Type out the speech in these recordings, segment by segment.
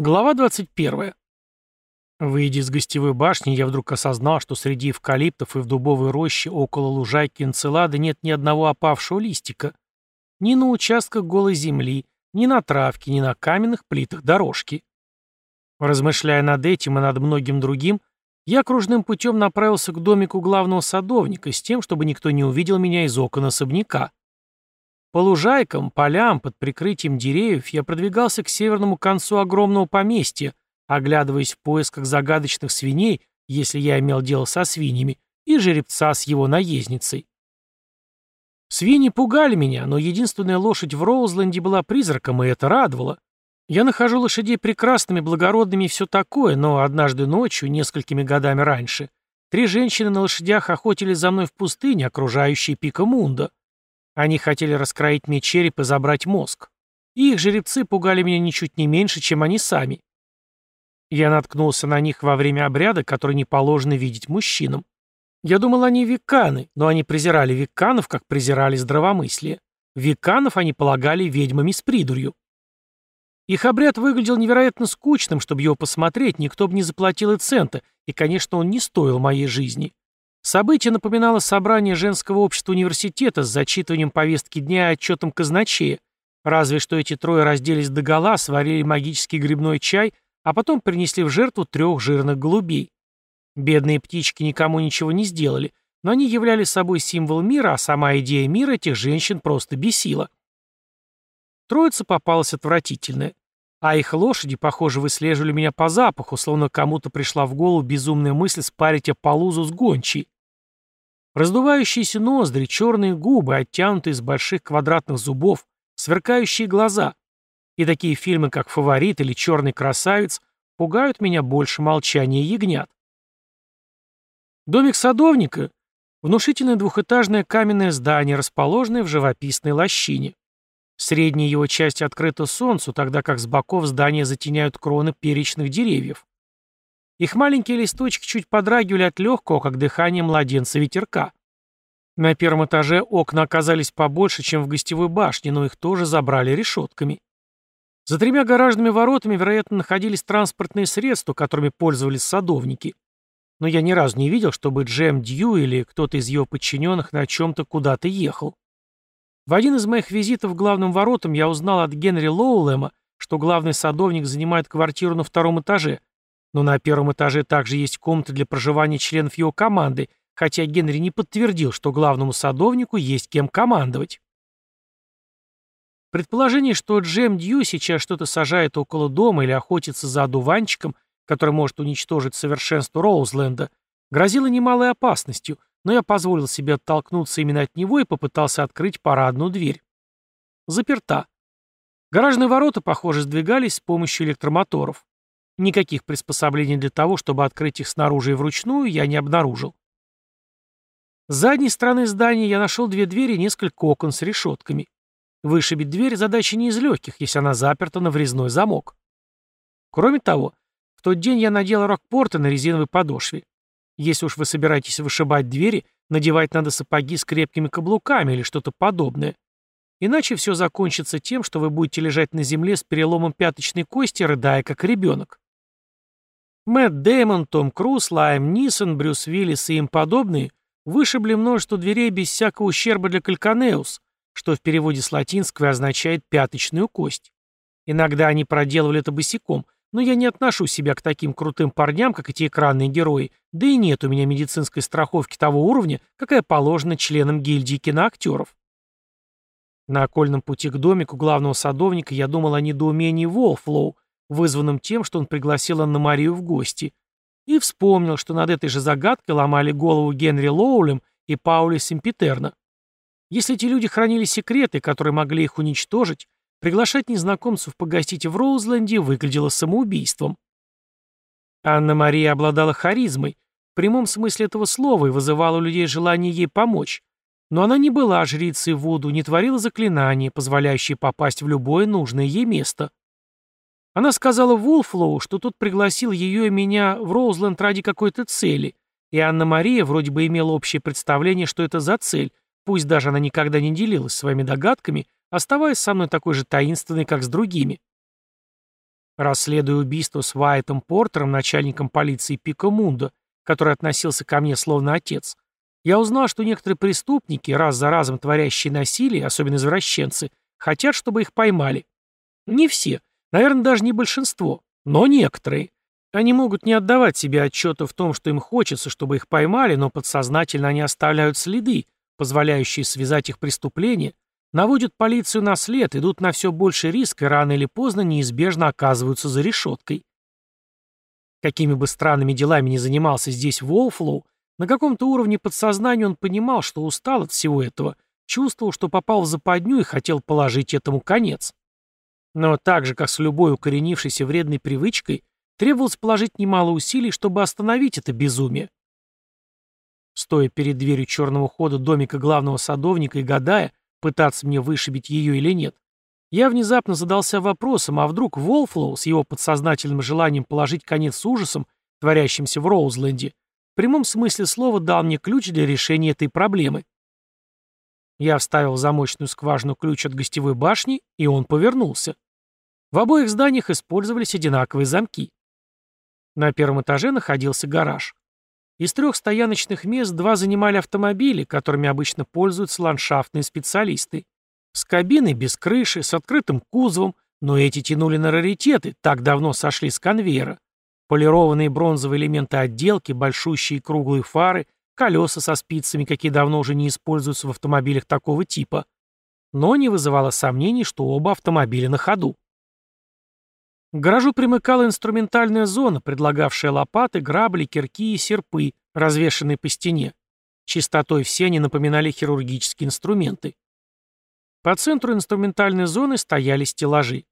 Глава 21. Выйдя из гостевой башни, я вдруг осознал, что среди эвкалиптов и в дубовой роще около лужайки Энцелада нет ни одного опавшего листика. Ни на участках голой земли, ни на травке, ни на каменных плитах дорожки. Размышляя над этим и над многим другим, я кружным путем направился к домику главного садовника с тем, чтобы никто не увидел меня из окон особняка. По лужайкам, полям, под прикрытием деревьев я продвигался к северному концу огромного поместья, оглядываясь в поисках загадочных свиней, если я имел дело со свиньями, и жеребца с его наездницей. Свиньи пугали меня, но единственная лошадь в Роузленде была призраком, и это радовало. Я нахожу лошадей прекрасными, благородными и все такое, но однажды ночью, несколькими годами раньше, три женщины на лошадях охотились за мной в пустыне, окружающей пика Мунда. Они хотели раскроить мне череп и забрать мозг. И их жеребцы пугали меня ничуть не меньше, чем они сами. Я наткнулся на них во время обряда, который не положено видеть мужчинам. Я думал, они веканы, но они презирали веканов, как презирали здравомыслие. Веканов они полагали ведьмами с придурью. Их обряд выглядел невероятно скучным, чтобы его посмотреть, никто бы не заплатил и цента, и, конечно, он не стоил моей жизни. Событие напоминало собрание женского общества университета с зачитыванием повестки дня и отчетом казначея, разве что эти трое разделись догола, сварили магический грибной чай, а потом принесли в жертву трех жирных голубей. Бедные птички никому ничего не сделали, но они являли собой символ мира, а сама идея мира этих женщин просто бесила. Троица попалась отвратительная. А их лошади, похоже, выслеживали меня по запаху, словно кому-то пришла в голову безумная мысль спарить Аполлузу с гончей. Раздувающиеся ноздри, черные губы, оттянутые из больших квадратных зубов, сверкающие глаза. И такие фильмы, как «Фаворит» или «Черный красавец», пугают меня больше молчания ягнят. Домик садовника — внушительное двухэтажное каменное здание, расположенное в живописной лощине. Средняя его часть открыта солнцу, тогда как с боков здания затеняют кроны перечных деревьев. Их маленькие листочки чуть подрагивали от легкого, как дыхание младенца ветерка. На первом этаже окна оказались побольше, чем в гостевой башне, но их тоже забрали решетками. За тремя гаражными воротами, вероятно, находились транспортные средства, которыми пользовались садовники. Но я ни разу не видел, чтобы Джем Дью или кто-то из его подчиненных на чем-то куда-то ехал. В один из моих визитов к главным воротам я узнал от Генри Лоулема, что главный садовник занимает квартиру на втором этаже, но на первом этаже также есть комната для проживания членов его команды, хотя Генри не подтвердил, что главному садовнику есть кем командовать. Предположение, что Джем Дью сейчас что-то сажает около дома или охотится за одуванчиком, который может уничтожить совершенство Роузленда, грозило немалой опасностью, но я позволил себе оттолкнуться именно от него и попытался открыть парадную дверь. Заперта. Гаражные ворота, похоже, сдвигались с помощью электромоторов. Никаких приспособлений для того, чтобы открыть их снаружи и вручную, я не обнаружил. С задней стороны здания я нашел две двери и несколько окон с решетками. Вышибить дверь – задача не из легких, если она заперта на врезной замок. Кроме того, в тот день я надел рокпорты на резиновой подошве. Если уж вы собираетесь вышибать двери, надевать надо сапоги с крепкими каблуками или что-то подобное. Иначе все закончится тем, что вы будете лежать на земле с переломом пяточной кости, рыдая как ребенок. Мэтт Дэймон, Том Круз, Лайм Нисон, Брюс Уиллис и им подобные вышибли множество дверей без всякого ущерба для Кальканеус, что в переводе с латинского означает «пяточную кость». Иногда они проделывали это босиком, но я не отношу себя к таким крутым парням, как эти экранные герои, да и нет у меня медицинской страховки того уровня, какая положена членам гильдии киноактеров. На окольном пути к домику главного садовника я думал о недоумении Волфлоу, вызванным тем, что он пригласил Анна-Марию в гости, и вспомнил, что над этой же загадкой ломали голову Генри Лоулем и Паули Симпетерна. Если эти люди хранили секреты, которые могли их уничтожить, приглашать незнакомцев погостить в Роузленде выглядело самоубийством. Анна-Мария обладала харизмой, в прямом смысле этого слова, и вызывала у людей желание ей помочь. Но она не была жрицей Вуду, не творила заклинания, позволяющие попасть в любое нужное ей место. Она сказала Вулфлоу, что тот пригласил ее и меня в Роузленд ради какой-то цели, и Анна-Мария вроде бы имела общее представление, что это за цель, пусть даже она никогда не делилась своими догадками, оставаясь со мной такой же таинственной, как с другими. Расследуя убийство с Вайтом Портером, начальником полиции Пика Мундо, который относился ко мне словно отец, я узнал, что некоторые преступники, раз за разом творящие насилие, особенно извращенцы, хотят, чтобы их поймали. Не все, наверное, даже не большинство, но некоторые. Они могут не отдавать себе отчета в том, что им хочется, чтобы их поймали, но подсознательно они оставляют следы, позволяющие связать их преступления, наводят полицию на след, идут на все больший риск и рано или поздно неизбежно оказываются за решеткой. Какими бы странными делами ни занимался здесь Волфлоу, на каком-то уровне подсознания он понимал, что устал от всего этого, чувствовал, что попал в западню и хотел положить этому конец. Но так же, как с любой укоренившейся вредной привычкой, требовалось положить немало усилий, чтобы остановить это безумие. Стоя перед дверью черного хода домика главного садовника и гадая, пытаться мне вышибить ее или нет, я внезапно задался вопросом, а вдруг Волфлоу с его подсознательным желанием положить конец ужасам, творящимся в Роузленде, в прямом смысле слова дал мне ключ для решения этой проблемы. Я вставил в замочную скважину ключ от гостевой башни, и он повернулся. В обоих зданиях использовались одинаковые замки. На первом этаже находился гараж. Из трех стояночных мест два занимали автомобили, которыми обычно пользуются ландшафтные специалисты. С кабиной без крыши, с открытым кузовом, но эти тянули на раритеты, так давно сошли с конвейера. Полированные бронзовые элементы отделки, большущие круглые фары, колеса со спицами, какие давно уже не используются в автомобилях такого типа. Но не вызывало сомнений, что оба автомобиля на ходу. К гаражу примыкала инструментальная зона, предлагавшая лопаты, грабли, кирки и серпы, развешанные по стене. Чистотой все они напоминали хирургические инструменты. По центру инструментальной зоны стояли стеллажи.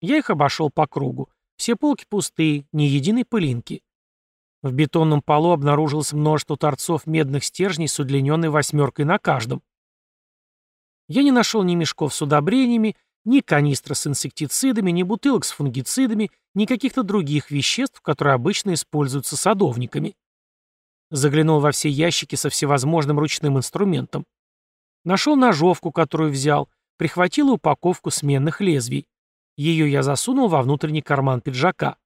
Я их обошел по кругу. Все полки пустые, ни единой пылинки. В бетонном полу обнаружилось множество торцов медных стержней с удлиненной восьмеркой на каждом. Я не нашел ни мешков с удобрениями, ни канистра с инсектицидами, ни бутылок с фунгицидами, ни каких-то других веществ, которые обычно используются садовниками. Заглянул во все ящики со всевозможным ручным инструментом. Нашел ножовку, которую взял, прихватил упаковку сменных лезвий. Ее я засунул во внутренний карман пиджака.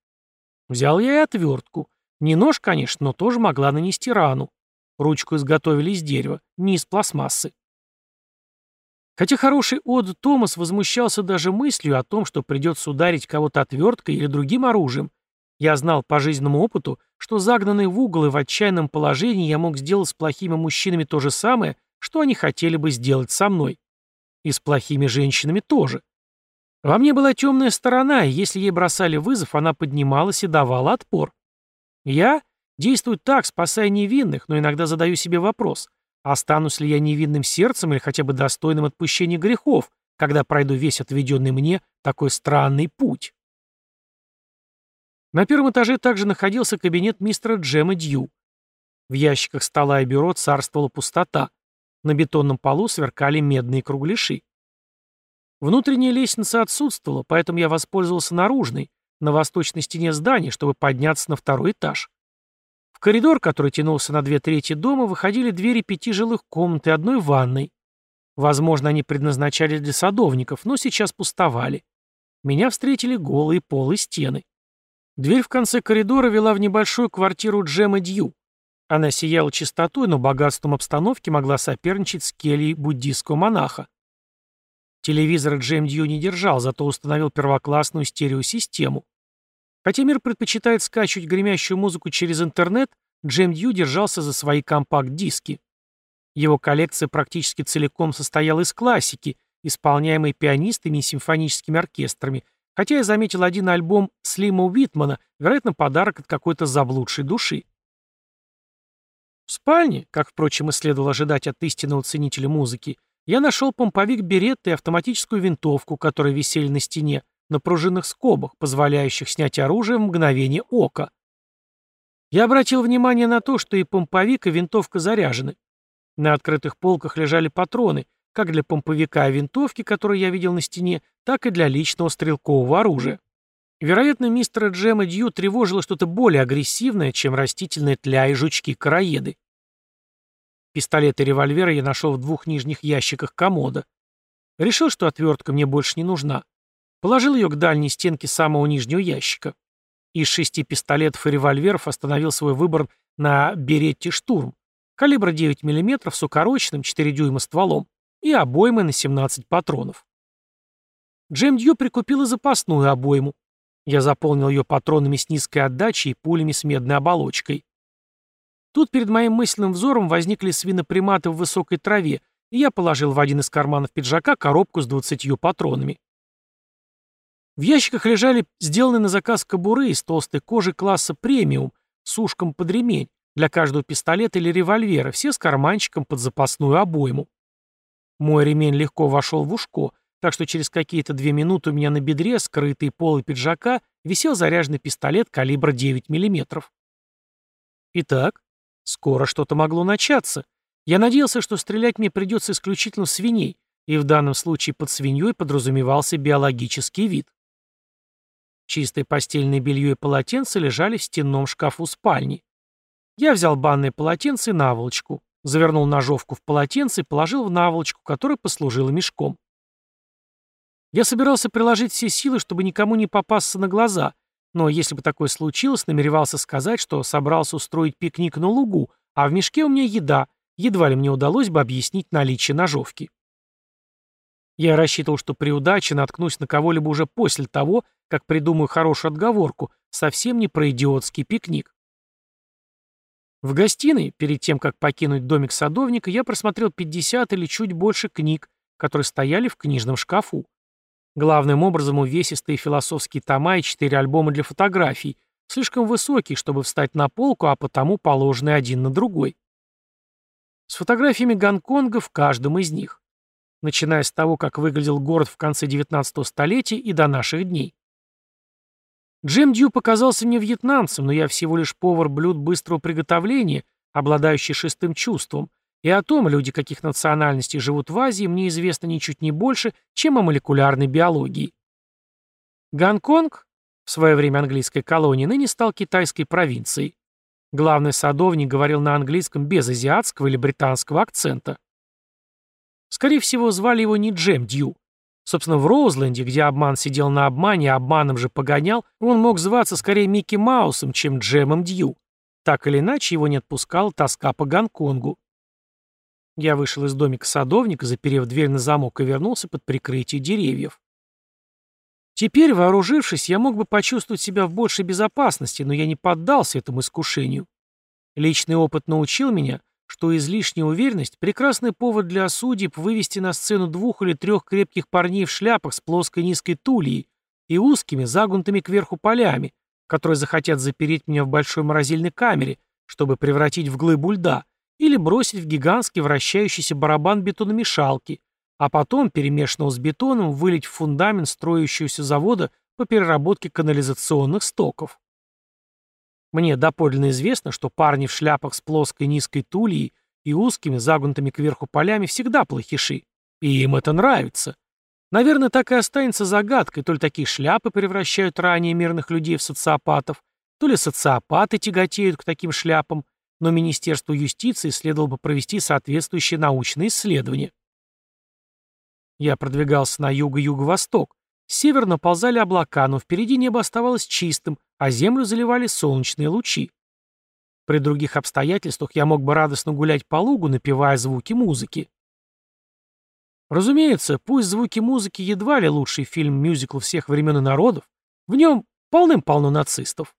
Взял я и отвертку. Не нож, конечно, но тоже могла нанести рану. Ручку изготовили из дерева, не из пластмассы. Хотя хороший Од Томас возмущался даже мыслью о том, что придется ударить кого-то отверткой или другим оружием, я знал по жизненному опыту, что загнанный в угол и в отчаянном положении я мог сделать с плохими мужчинами то же самое, что они хотели бы сделать со мной. И с плохими женщинами тоже. Во мне была темная сторона, и если ей бросали вызов, она поднималась и давала отпор. Я действую так, спасая невинных, но иногда задаю себе вопрос, Останусь ли я невинным сердцем или хотя бы достойным отпущения грехов, когда пройду весь отведенный мне такой странный путь? На первом этаже также находился кабинет мистера Джема Дью. В ящиках стола и бюро царствовала пустота. На бетонном полу сверкали медные кругляши. Внутренняя лестница отсутствовала, поэтому я воспользовался наружной, на восточной стене здания, чтобы подняться на второй этаж. В коридор, который тянулся на две трети дома, выходили двери пяти жилых комнат и одной ванной. Возможно, они предназначались для садовников, но сейчас пустовали. Меня встретили голые полы стены. Дверь в конце коридора вела в небольшую квартиру Джема Дью. Она сияла чистотой, но богатством обстановки могла соперничать с кельей буддийского монаха. Телевизор Джем Дью не держал, зато установил первоклассную стереосистему. Хотя мир предпочитает скачивать гремящую музыку через интернет, Джем Дью держался за свои компакт-диски. Его коллекция практически целиком состояла из классики, исполняемой пианистами и симфоническими оркестрами, хотя я заметил один альбом Слима Уитмана, вероятно, подарок от какой-то заблудшей души. В спальне, как, впрочем, и следовало ожидать от истинного ценителя музыки, я нашел помповик Беретта и автоматическую винтовку, которые висели на стене, на пружинных скобах, позволяющих снять оружие в мгновение ока. Я обратил внимание на то, что и помповик, и винтовка заряжены. На открытых полках лежали патроны, как для помповика и винтовки, которые я видел на стене, так и для личного стрелкового оружия. Вероятно, мистера Джема Дью тревожило что-то более агрессивное, чем растительная тля и жучки-караеды. Пистолет и револьверы я нашел в двух нижних ящиках комода. Решил, что отвертка мне больше не нужна. Положил ее к дальней стенке самого нижнего ящика. Из шести пистолетов и револьверов остановил свой выбор на «Беретте Штурм», калибра 9 мм с укороченным 4 дюйма стволом и обоймой на 17 патронов. Джем Дью прикупил и запасную обойму. Я заполнил ее патронами с низкой отдачей и пулями с медной оболочкой. Тут перед моим мысленным взором возникли свиноприматы в высокой траве, и я положил в один из карманов пиджака коробку с двадцатью патронами. В ящиках лежали сделанные на заказ кобуры из толстой кожи класса премиум с ушком под ремень для каждого пистолета или револьвера, все с карманчиком под запасную обойму. Мой ремень легко вошел в ушко, так что через какие-то две минуты у меня на бедре, скрытый полой пиджака, висел заряженный пистолет калибра 9 мм. Итак, скоро что-то могло начаться. Я надеялся, что стрелять мне придется исключительно свиней, и в данном случае под свиньей подразумевался биологический вид. Чистое постельное белье и полотенце лежали в стенном шкафу спальни. Я взял банное полотенце и наволочку, завернул ножовку в полотенце и положил в наволочку, которая послужила мешком. Я собирался приложить все силы, чтобы никому не попасться на глаза, но если бы такое случилось, намеревался сказать, что собрался устроить пикник на лугу, а в мешке у меня еда, едва ли мне удалось бы объяснить наличие ножовки. Я рассчитывал, что при удаче наткнусь на кого-либо уже после того, как придумаю хорошую отговорку, совсем не про идиотский пикник. В гостиной, перед тем, как покинуть домик садовника, я просмотрел 50 или чуть больше книг, которые стояли в книжном шкафу. Главным образом увесистые философские тома и четыре альбома для фотографий, слишком высокие, чтобы встать на полку, а потому положенные один на другой. С фотографиями Гонконга в каждом из них. Начиная с того, как выглядел город в конце 19 столетия и до наших дней. Джем Дью показался мне вьетнамцем, но я всего лишь повар блюд быстрого приготовления, обладающий шестым чувством, и о том, люди каких национальностей живут в Азии, мне известно ничуть не больше, чем о молекулярной биологии. Гонконг, в свое время английской колонии, ныне стал китайской провинцией. Главный садовник говорил на английском без азиатского или британского акцента. Скорее всего, звали его не Джем Дью. Собственно, в Роузленде, где обман сидел на обмане, а обманом же погонял, он мог зваться скорее Микки Маусом, чем Джемом Дью. Так или иначе, его не отпускала тоска по Гонконгу. Я вышел из домика садовника, заперев дверь на замок и вернулся под прикрытие деревьев. Теперь, вооружившись, я мог бы почувствовать себя в большей безопасности, но я не поддался этому искушению. Личный опыт научил меня, что излишняя уверенность – прекрасный повод для судеб вывести на сцену двух или трех крепких парней в шляпах с плоской низкой тульей и узкими, загнутыми кверху полями, которые захотят запереть меня в большой морозильной камере, чтобы превратить в глыбу льда, или бросить в гигантский вращающийся барабан бетономешалки, а потом, перемешанного с бетоном, вылить в фундамент строящегося завода по переработке канализационных стоков. Мне доподлинно известно, что парни в шляпах с плоской низкой тульей и узкими, загнутыми кверху полями всегда плохиши, и им это нравится. Наверное, так и останется загадкой, то ли такие шляпы превращают ранее мирных людей в социопатов, то ли социопаты тяготеют к таким шляпам, но Министерству юстиции следовало бы провести соответствующие научные исследования. Я продвигался на юго юго-восток. С севера наползали облака, но впереди небо оставалось чистым, а землю заливали солнечные лучи. При других обстоятельствах я мог бы радостно гулять по лугу, напевая звуки музыки. Разумеется, пусть звуки музыки едва ли лучший фильм-мюзикл всех времен и народов, в нем полным-полно нацистов.